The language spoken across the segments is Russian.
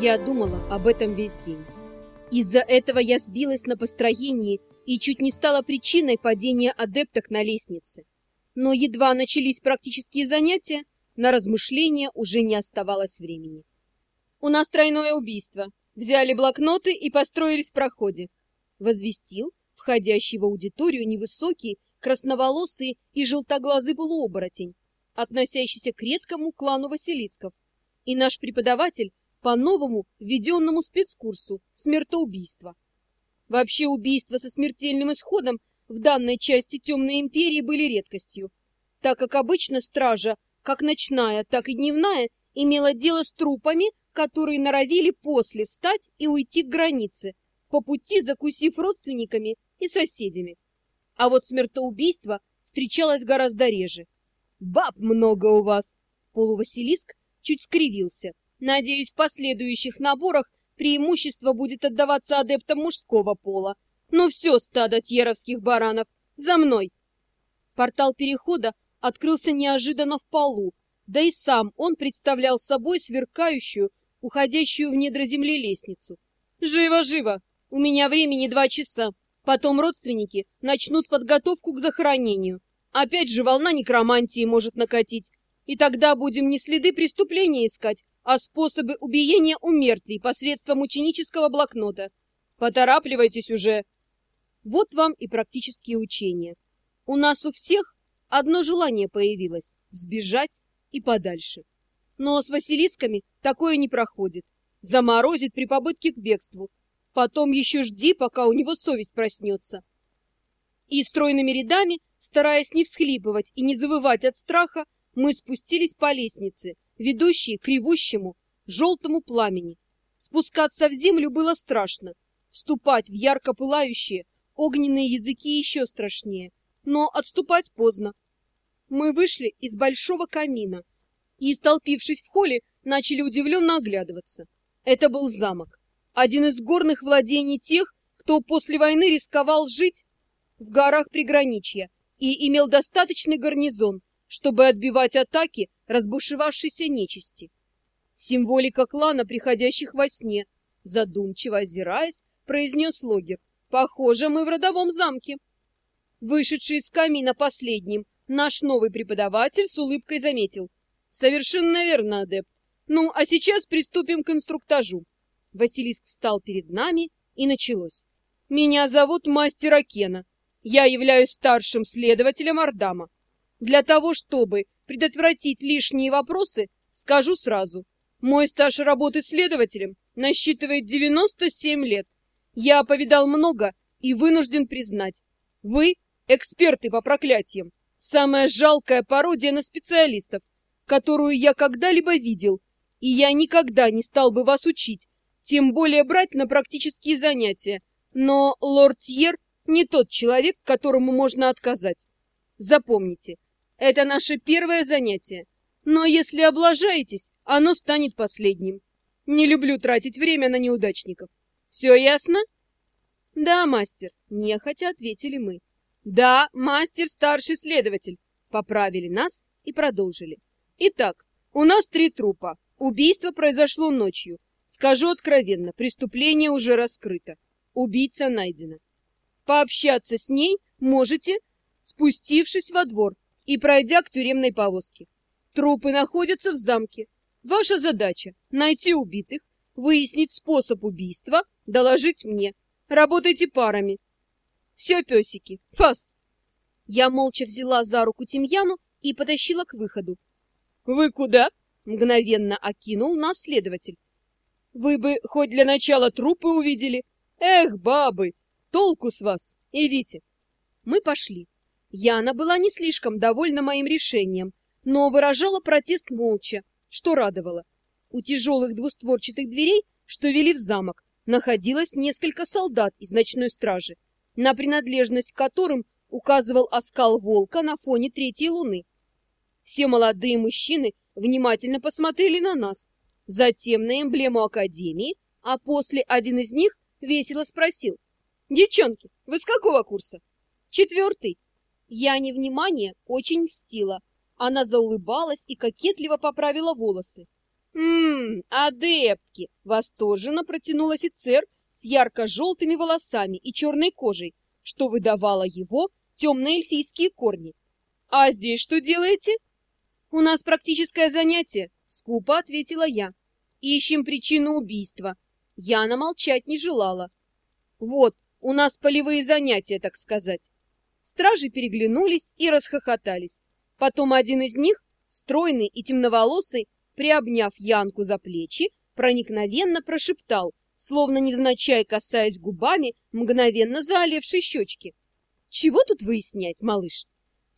Я думала об этом весь день. Из-за этого я сбилась на построении и чуть не стала причиной падения адепток на лестнице. Но едва начались практические занятия, на размышления уже не оставалось времени. «У нас тройное убийство. Взяли блокноты и построились в проходе», — возвестил входящий в аудиторию невысокий, красноволосый и желтоглазый полуоборотень, относящийся к редкому клану Василисков. И наш преподаватель по новому введенному спецкурсу смертоубийства. Вообще убийства со смертельным исходом в данной части Темной Империи были редкостью, так как обычно стража, как ночная, так и дневная, имела дело с трупами, которые норовили после встать и уйти к границе, по пути закусив родственниками и соседями. А вот смертоубийство встречалось гораздо реже. «Баб много у вас!» Полувасилиск чуть скривился. Надеюсь, в последующих наборах преимущество будет отдаваться адептам мужского пола. Ну все, стадо тьеровских баранов, за мной! Портал перехода открылся неожиданно в полу, да и сам он представлял собой сверкающую, уходящую в недра земли лестницу. «Живо, живо! У меня времени два часа. Потом родственники начнут подготовку к захоронению. Опять же волна некромантии может накатить. И тогда будем не следы преступления искать, а способы убиения у мертвей посредством ученического блокнота. Поторапливайтесь уже. Вот вам и практические учения. У нас у всех одно желание появилось — сбежать и подальше. Но с Василисками такое не проходит. Заморозит при попытке к бегству. Потом еще жди, пока у него совесть проснется. И стройными рядами, стараясь не всхлипывать и не завывать от страха, мы спустились по лестнице, ведущей к ревущему, желтому пламени. Спускаться в землю было страшно. Вступать в ярко пылающие, огненные языки еще страшнее. Но отступать поздно. Мы вышли из большого камина и, столпившись в холле, начали удивленно оглядываться. Это был замок. Один из горных владений тех, кто после войны рисковал жить в горах приграничья и имел достаточный гарнизон, чтобы отбивать атаки разбушевавшейся нечисти. Символика клана, приходящих во сне, задумчиво озираясь, произнес логер. Похоже, мы в родовом замке. Вышедший из камина последним, наш новый преподаватель с улыбкой заметил. Совершенно верно, адепт. Ну, а сейчас приступим к инструктажу. Василиск встал перед нами, и началось. Меня зовут мастер Акена. Я являюсь старшим следователем Ардама. Для того, чтобы предотвратить лишние вопросы, скажу сразу. Мой стаж работы следователем насчитывает 97 лет. Я повидал много и вынужден признать. Вы эксперты по проклятиям. Самая жалкая пародия на специалистов, которую я когда-либо видел, и я никогда не стал бы вас учить, тем более брать на практические занятия. Но лорд Тьер не тот человек, которому можно отказать. Запомните, это наше первое занятие. Но если облажаетесь, оно станет последним. Не люблю тратить время на неудачников. Все ясно? Да, мастер, нехотя ответили мы. Да, мастер старший следователь. Поправили нас и продолжили. Итак, у нас три трупа. Убийство произошло ночью. Скажу откровенно, преступление уже раскрыто. Убийца найдена. Пообщаться с ней можете, спустившись во двор и пройдя к тюремной повозке. Трупы находятся в замке. Ваша задача — найти убитых, выяснить способ убийства, доложить мне. Работайте парами. Все, песики, фас. Я молча взяла за руку Тимьяну и потащила к выходу. Вы куда? Мгновенно окинул нас следователь. Вы бы хоть для начала трупы увидели. Эх, бабы, толку с вас. Идите. Мы пошли. Яна была не слишком довольна моим решением, но выражала протест молча, что радовало. У тяжелых двустворчатых дверей, что вели в замок, находилось несколько солдат из ночной стражи, на принадлежность к которым указывал оскал волка на фоне третьей луны. Все молодые мужчины внимательно посмотрели на нас, затем на эмблему Академии, а после один из них весело спросил. «Девчонки, вы с какого курса?» «Четвертый», я невнимание очень льстила. Она заулыбалась и кокетливо поправила волосы. «Ммм, адептки!» — восторженно протянул офицер с ярко-желтыми волосами и черной кожей, что выдавало его темно-эльфийские корни. «А здесь что делаете?» «У нас практическое занятие», — скупо ответила я. «Ищем причину убийства». Яна молчать не желала. «Вот, у нас полевые занятия, так сказать». Стражи переглянулись и расхохотались. Потом один из них, стройный и темноволосый, приобняв Янку за плечи, проникновенно прошептал, словно невзначай касаясь губами мгновенно заолевшей щечки. «Чего тут выяснять, малыш?»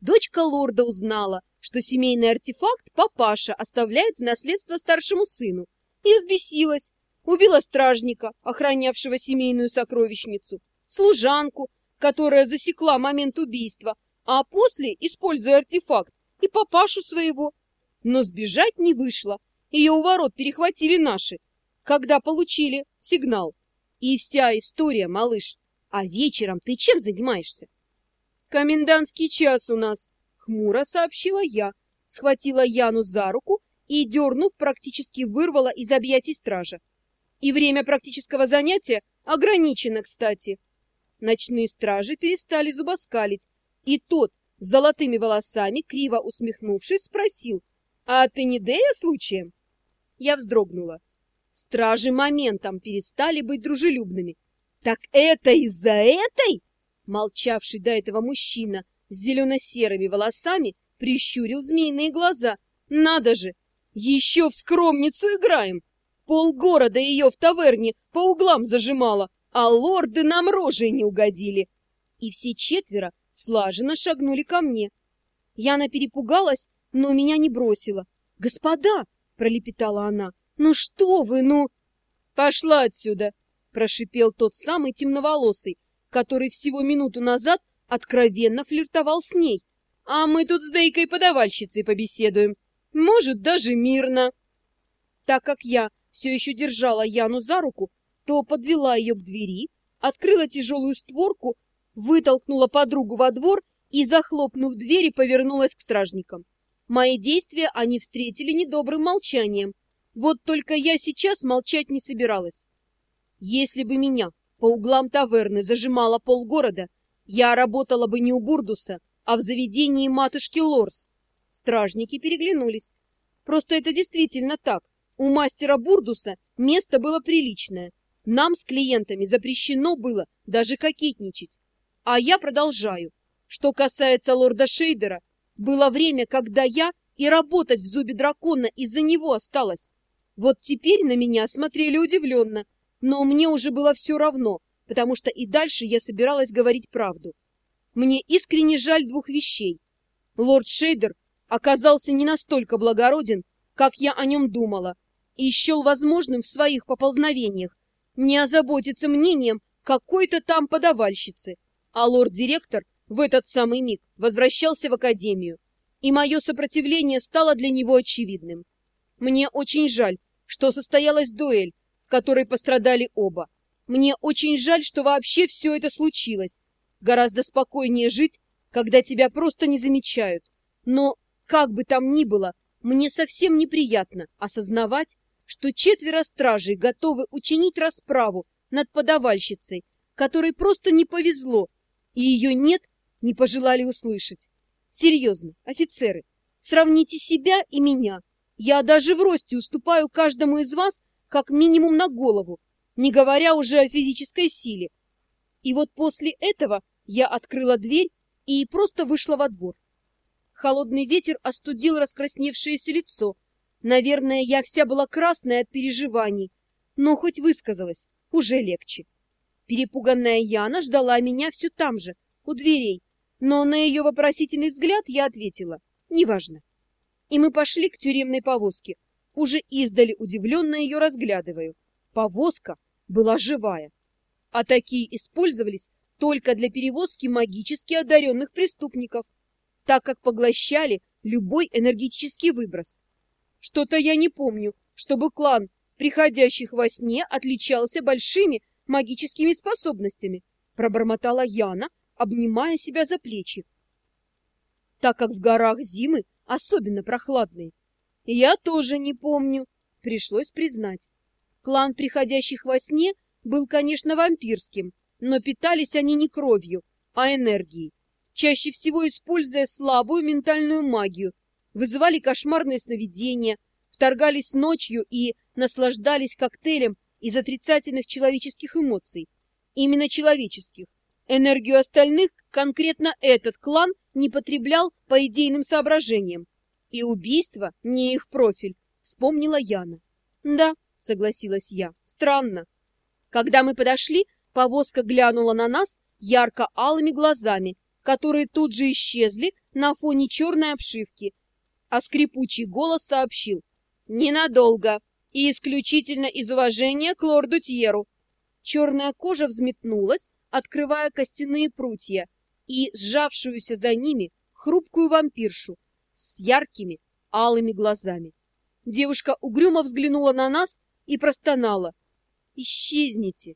Дочка лорда узнала, что семейный артефакт папаша оставляет в наследство старшему сыну, и взбесилась, убила стражника, охранявшего семейную сокровищницу, служанку, которая засекла момент убийства, а после, используя артефакт, и папашу своего. Но сбежать не вышло, ее у ворот перехватили наши, когда получили сигнал. И вся история, малыш. А вечером ты чем занимаешься? Комендантский час у нас, хмуро сообщила я, схватила Яну за руку и, дернув, практически вырвала из объятий стража. И время практического занятия ограничено, кстати. Ночные стражи перестали зубоскалить, и тот с золотыми волосами, криво усмехнувшись, спросил, «А ты не Дея случаем?» Я вздрогнула. Стражи моментом перестали быть дружелюбными. «Так это из-за этой?» Молчавший до этого мужчина с зелено-серыми волосами прищурил змеиные глаза. «Надо же! Еще в скромницу играем! Полгорода ее в таверне по углам зажимала, а лорды нам рожей не угодили. И все четверо слаженно шагнули ко мне. Яна перепугалась, но меня не бросила. «Господа!» — пролепетала она. «Ну что вы, ну...» «Пошла отсюда!» — прошипел тот самый темноволосый, который всего минуту назад откровенно флиртовал с ней. «А мы тут с Дейкой-подавальщицей побеседуем. Может, даже мирно!» Так как я все еще держала Яну за руку, то подвела ее к двери, открыла тяжелую створку, вытолкнула подругу во двор и, захлопнув двери, повернулась к стражникам. Мои действия они встретили недобрым молчанием. Вот только я сейчас молчать не собиралась. Если бы меня по углам таверны зажимала полгорода, я работала бы не у Бурдуса, а в заведении матушки Лорс. Стражники переглянулись. Просто это действительно так. У мастера Бурдуса место было приличное, нам с клиентами запрещено было даже кокетничать. А я продолжаю. Что касается лорда Шейдера, было время, когда я и работать в зубе дракона из-за него осталось. Вот теперь на меня смотрели удивленно, но мне уже было все равно, потому что и дальше я собиралась говорить правду. Мне искренне жаль двух вещей. Лорд Шейдер оказался не настолько благороден, как я о нем думала, и счел возможным в своих поползновениях не озаботиться мнением какой-то там подавальщицы, а лорд-директор в этот самый миг возвращался в академию, и мое сопротивление стало для него очевидным. Мне очень жаль, что состоялась дуэль, в которой пострадали оба. Мне очень жаль, что вообще все это случилось. Гораздо спокойнее жить, когда тебя просто не замечают. Но, как бы там ни было, мне совсем неприятно осознавать, что четверо стражей готовы учинить расправу над подавальщицей, которой просто не повезло, и ее «нет» не пожелали услышать. Серьезно, офицеры, сравните себя и меня. Я даже в росте уступаю каждому из вас как минимум на голову, не говоря уже о физической силе. И вот после этого я открыла дверь и просто вышла во двор. Холодный ветер остудил раскрасневшееся лицо, Наверное, я вся была красная от переживаний, но хоть высказалась, уже легче. Перепуганная Яна ждала меня все там же, у дверей, но на ее вопросительный взгляд я ответила «неважно». И мы пошли к тюремной повозке, уже издали удивленно ее разглядываю. Повозка была живая, а такие использовались только для перевозки магически одаренных преступников, так как поглощали любой энергетический выброс, что-то я не помню, чтобы клан приходящих во сне отличался большими магическими способностями, пробормотала Яна, обнимая себя за плечи. Так как в горах зимы особенно прохладные. Я тоже не помню, Пришлось признать. Клан приходящих во сне был, конечно, вампирским, но питались они не кровью, а энергией, чаще всего используя слабую ментальную магию, вызывали кошмарные сновидения, вторгались ночью и наслаждались коктейлем из отрицательных человеческих эмоций. Именно человеческих. Энергию остальных конкретно этот клан не потреблял по идейным соображениям. И убийство не их профиль, вспомнила Яна. Да, согласилась я, странно. Когда мы подошли, повозка глянула на нас ярко-алыми глазами, которые тут же исчезли на фоне черной обшивки, а скрипучий голос сообщил «Ненадолго и исключительно из уважения к лорду Тьеру». Черная кожа взметнулась, открывая костяные прутья и сжавшуюся за ними хрупкую вампиршу с яркими алыми глазами. Девушка угрюмо взглянула на нас и простонала. «Исчезните!